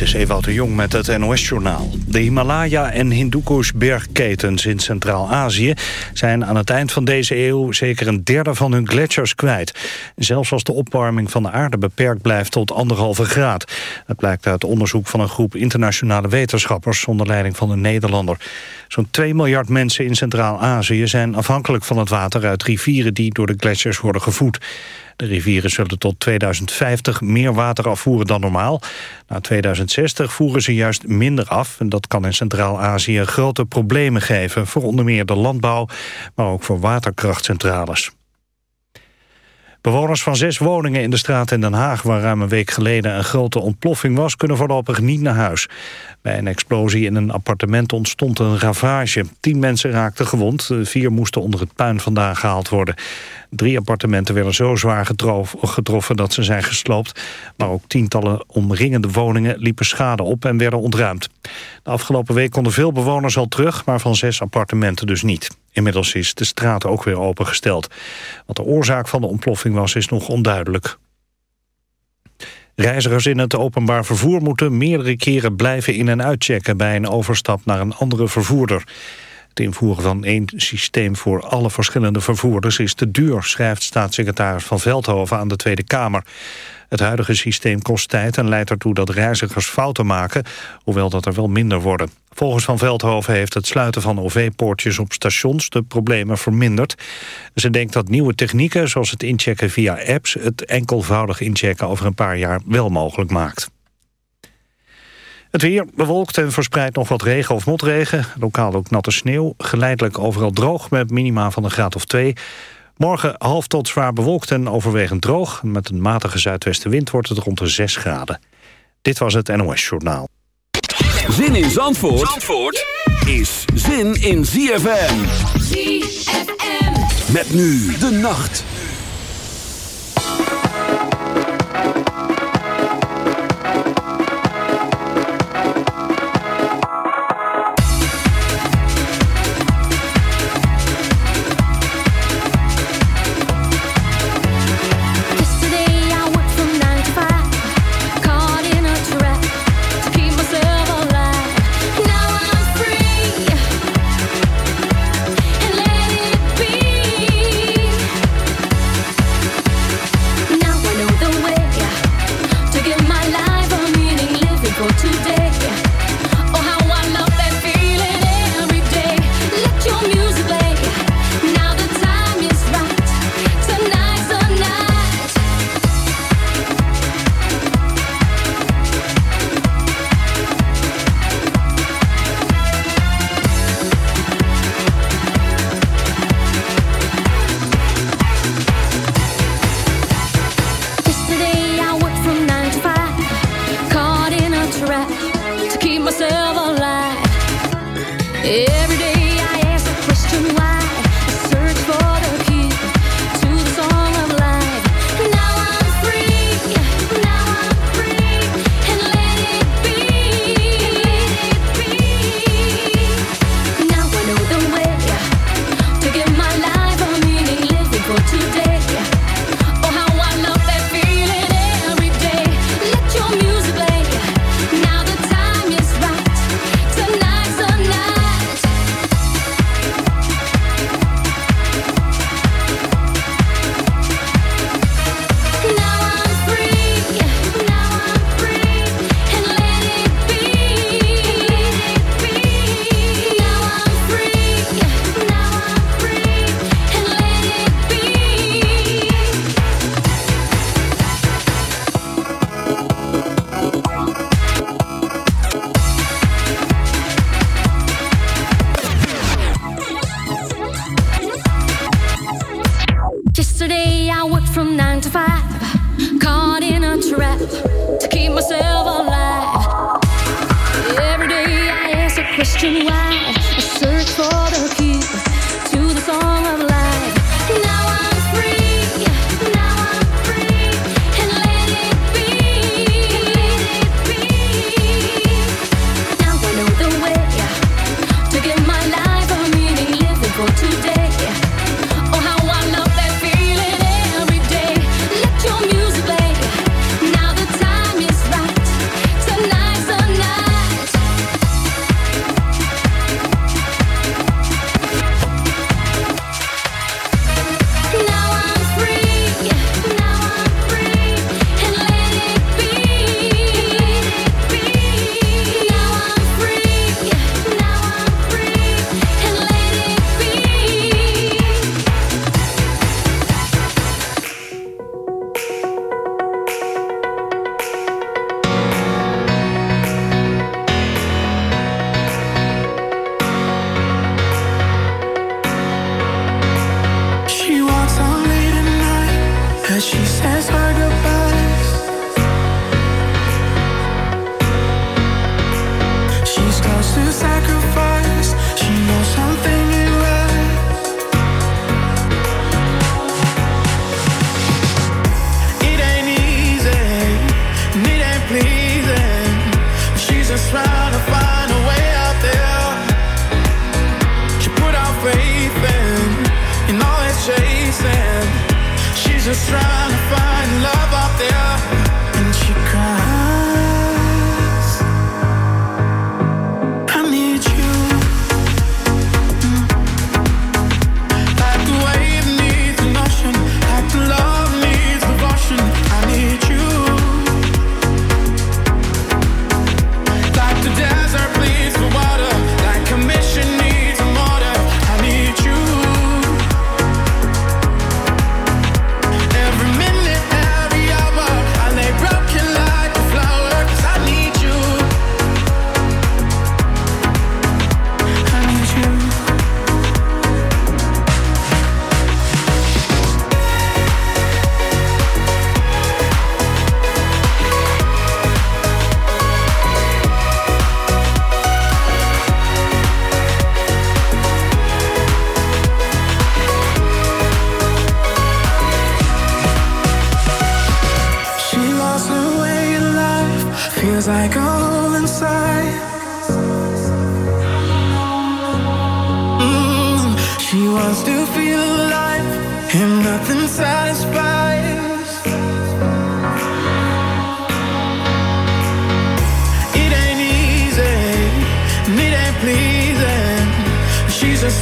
Dit is Ewout de Jong met het NOS-journaal. De Himalaya- en Hindukush-bergketens in Centraal-Azië... zijn aan het eind van deze eeuw zeker een derde van hun gletsjers kwijt. Zelfs als de opwarming van de aarde beperkt blijft tot anderhalve graad. Dat blijkt uit onderzoek van een groep internationale wetenschappers... onder leiding van een Nederlander. Zo'n 2 miljard mensen in Centraal-Azië zijn afhankelijk van het water... uit rivieren die door de gletsjers worden gevoed. De rivieren zullen tot 2050 meer water afvoeren dan normaal. Na 2060 voeren ze juist minder af. En dat kan in Centraal-Azië grote problemen geven... voor onder meer de landbouw, maar ook voor waterkrachtcentrales. Bewoners van zes woningen in de straat in Den Haag... waar ruim een week geleden een grote ontploffing was... kunnen voorlopig niet naar huis. Bij een explosie in een appartement ontstond een ravage. Tien mensen raakten gewond. Vier moesten onder het puin vandaan gehaald worden. Drie appartementen werden zo zwaar getroffen dat ze zijn gesloopt. Maar ook tientallen omringende woningen liepen schade op en werden ontruimd. De afgelopen week konden veel bewoners al terug, maar van zes appartementen dus niet. Inmiddels is de straat ook weer opengesteld. Wat de oorzaak van de ontploffing was, is nog onduidelijk. Reizigers in het openbaar vervoer moeten meerdere keren blijven in- en uitchecken... bij een overstap naar een andere vervoerder. Het invoeren van één systeem voor alle verschillende vervoerders is te duur, schrijft staatssecretaris Van Veldhoven aan de Tweede Kamer. Het huidige systeem kost tijd en leidt ertoe dat reizigers fouten maken, hoewel dat er wel minder worden. Volgens Van Veldhoven heeft het sluiten van OV-poortjes op stations de problemen verminderd. Ze denkt dat nieuwe technieken, zoals het inchecken via apps, het enkelvoudig inchecken over een paar jaar wel mogelijk maakt. Het weer bewolkt en verspreidt nog wat regen of motregen. Lokaal ook natte sneeuw. Geleidelijk overal droog met minima van een graad of twee. Morgen half tot zwaar bewolkt en overwegend droog. Met een matige zuidwestenwind wordt het rond de 6 graden. Dit was het NOS Journaal. Zin in Zandvoort, Zandvoort is zin in ZFM. ZFM. Met nu de nacht.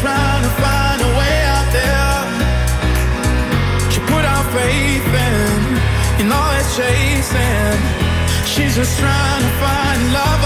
trying to find a way out there. She put our faith in, in all that chasing. She's just trying to find love.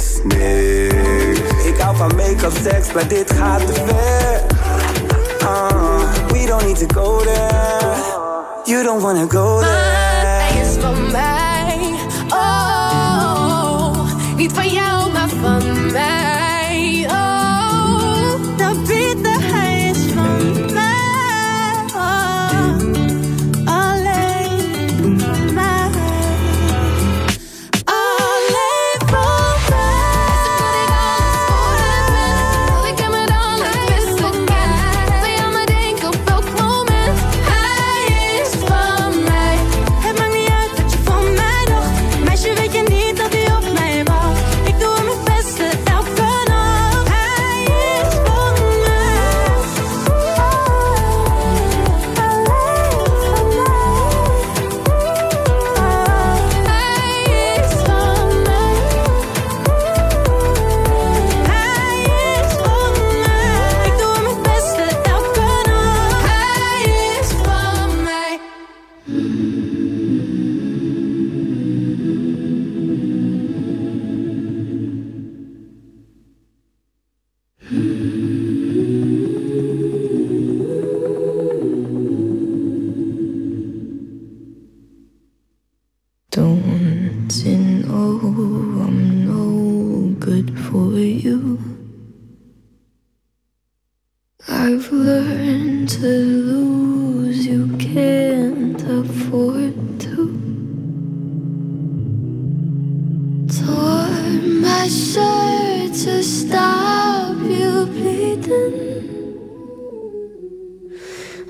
is niks. Ik hou van make-up, seks, maar dit gaat te ver. Uh, we don't need to go there. You don't wanna go there. Maar hij is van mij. Oh, niet van jou, maar van mij.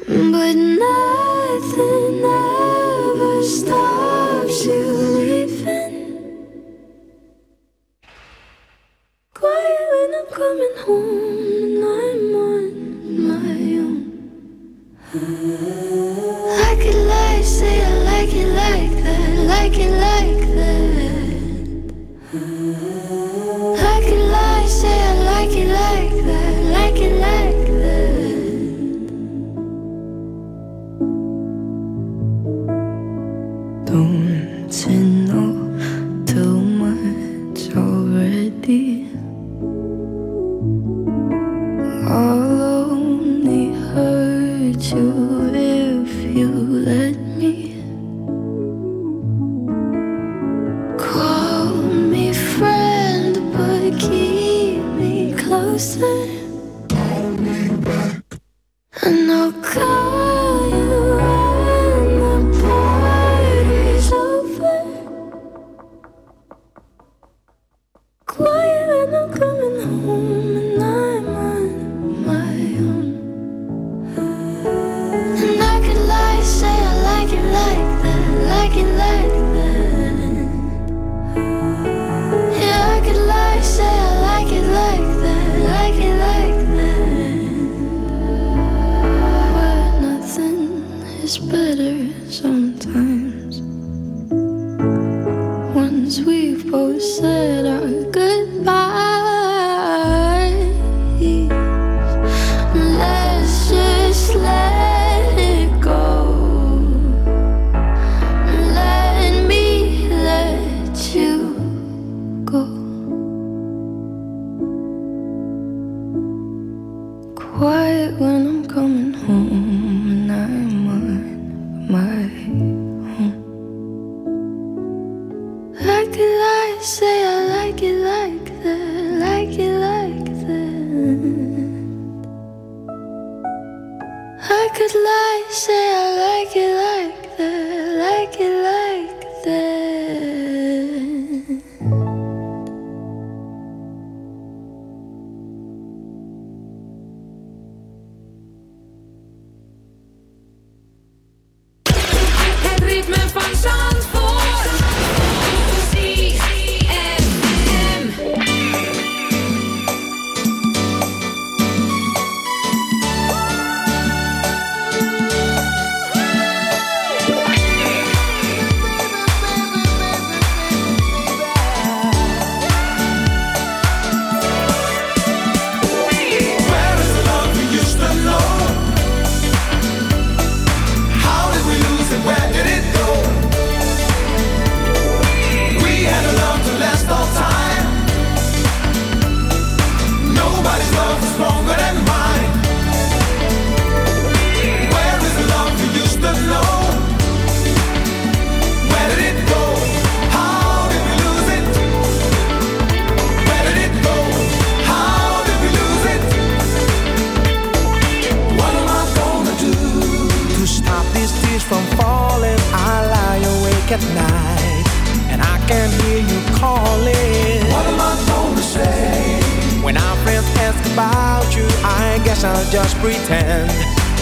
But nothing ever stops.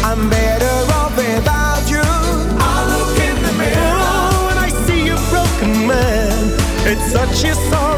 I'm better off without you. I look in the mirror and I see a broken man. It's such a sorrow.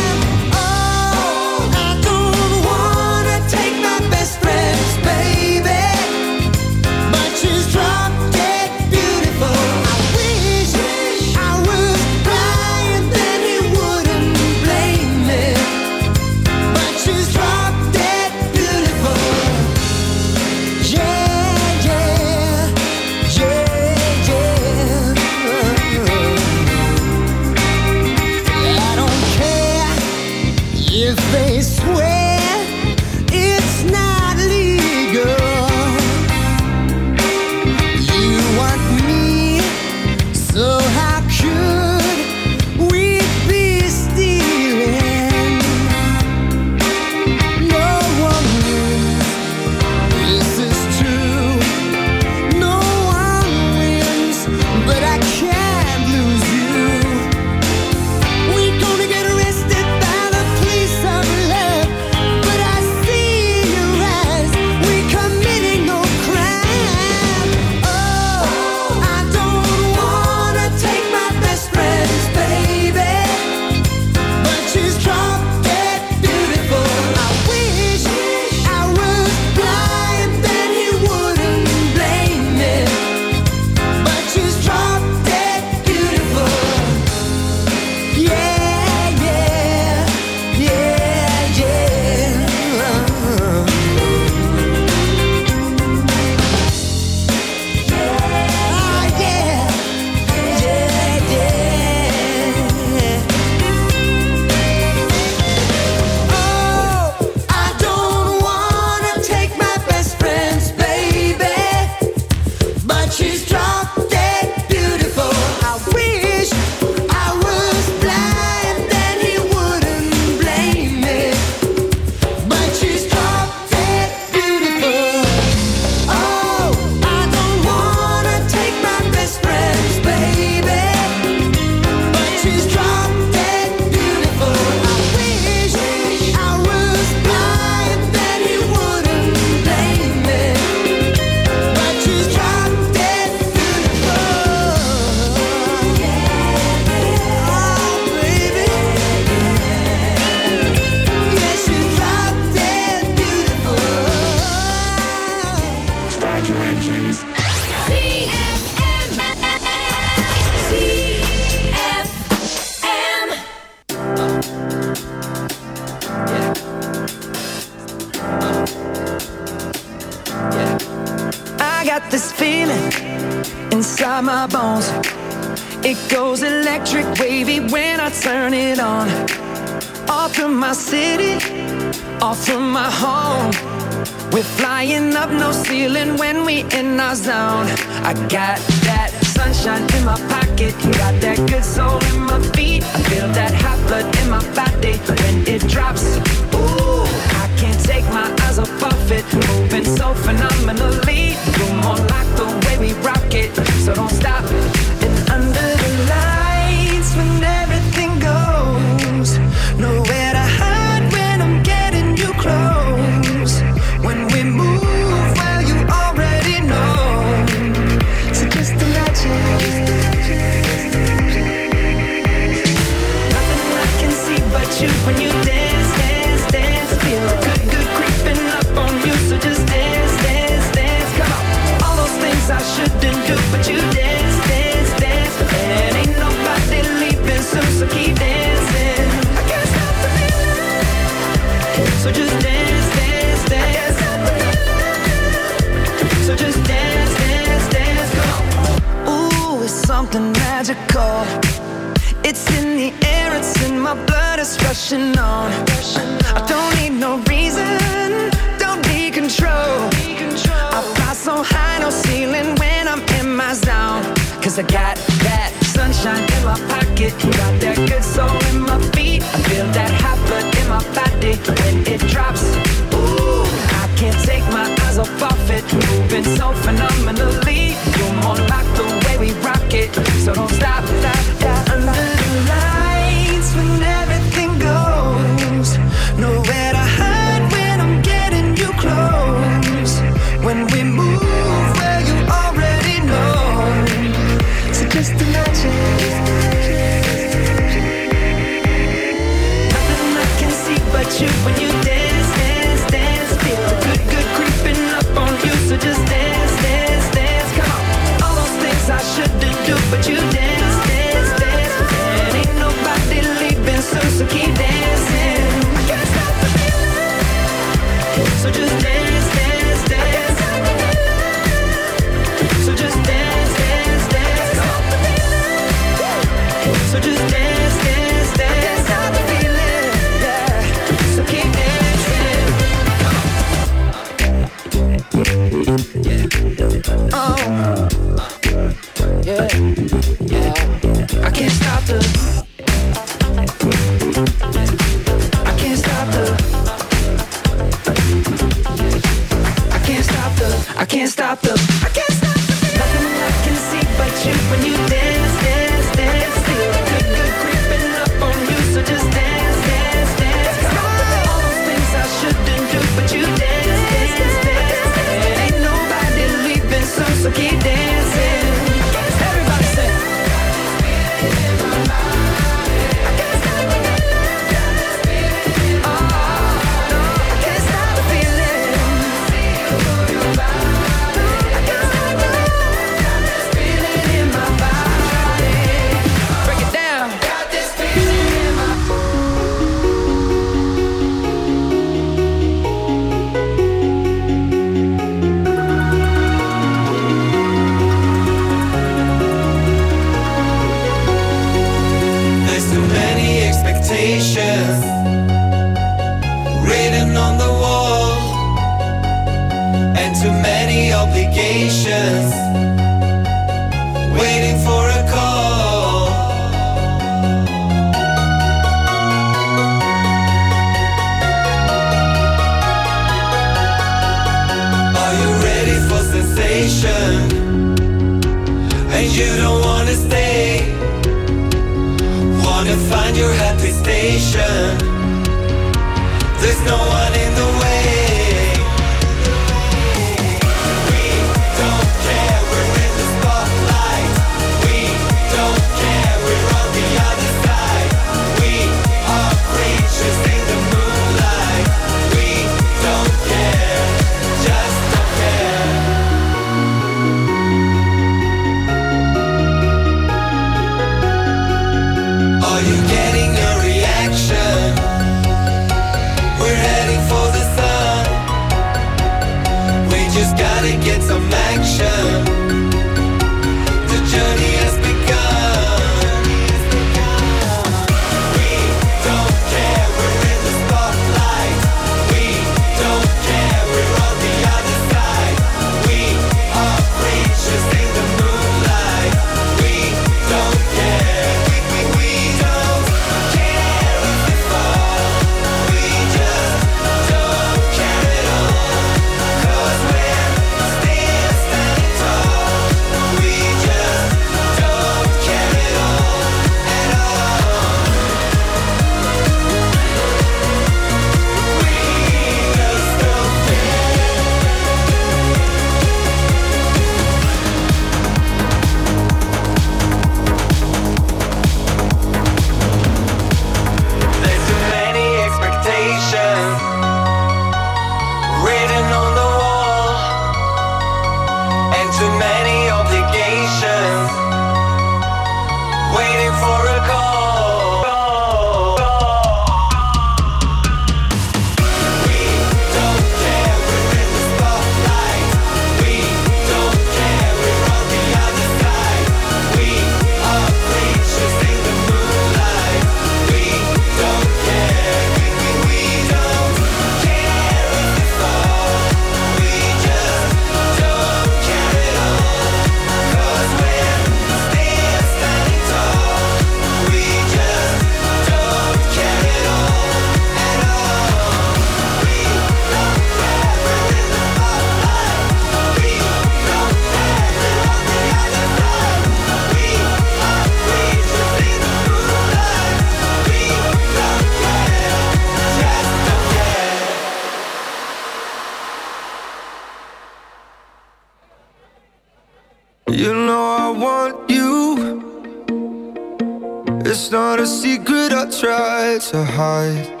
to hide.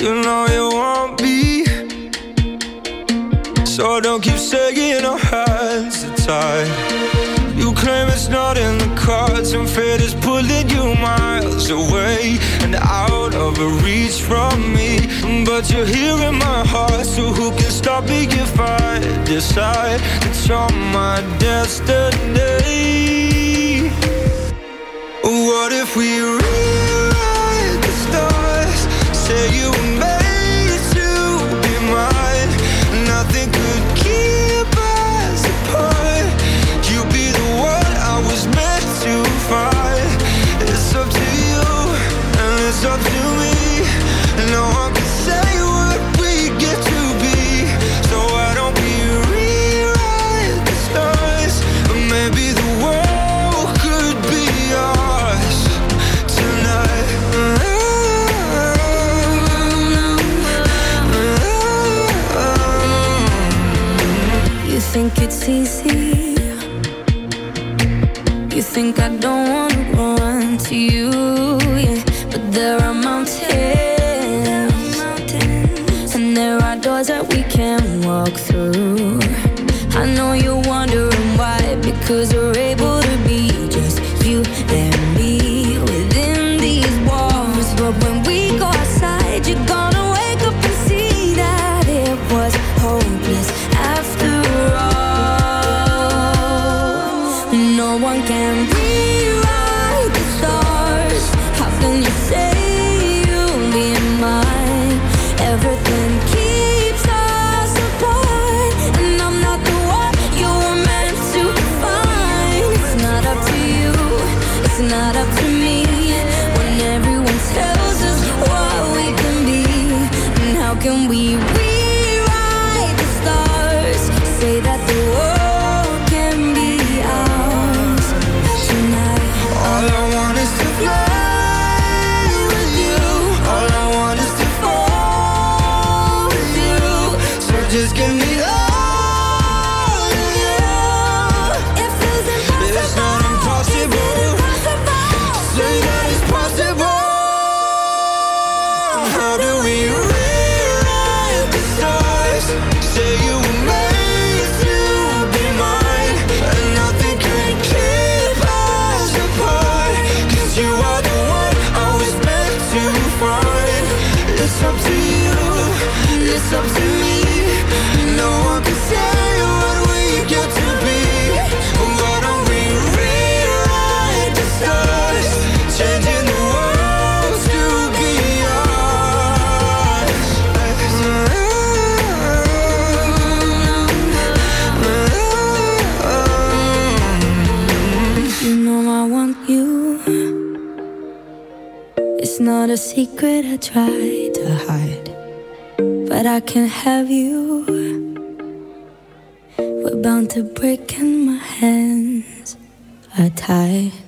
You know you want me, so don't keep sagging our hands are tied. You claim it's not in the cards, and fate is pulling you miles away and out of reach from me. But you're here in my heart, so who can stop me if I decide it's on my destiny? What if we? think it's easy. You think I don't wanna run to you, yeah. But there are mountains, and there are doors that we can walk through. I know you're wondering why, because we're able. Secret I try to hide, but I can't have you. We're bound to break, and my hands are tied.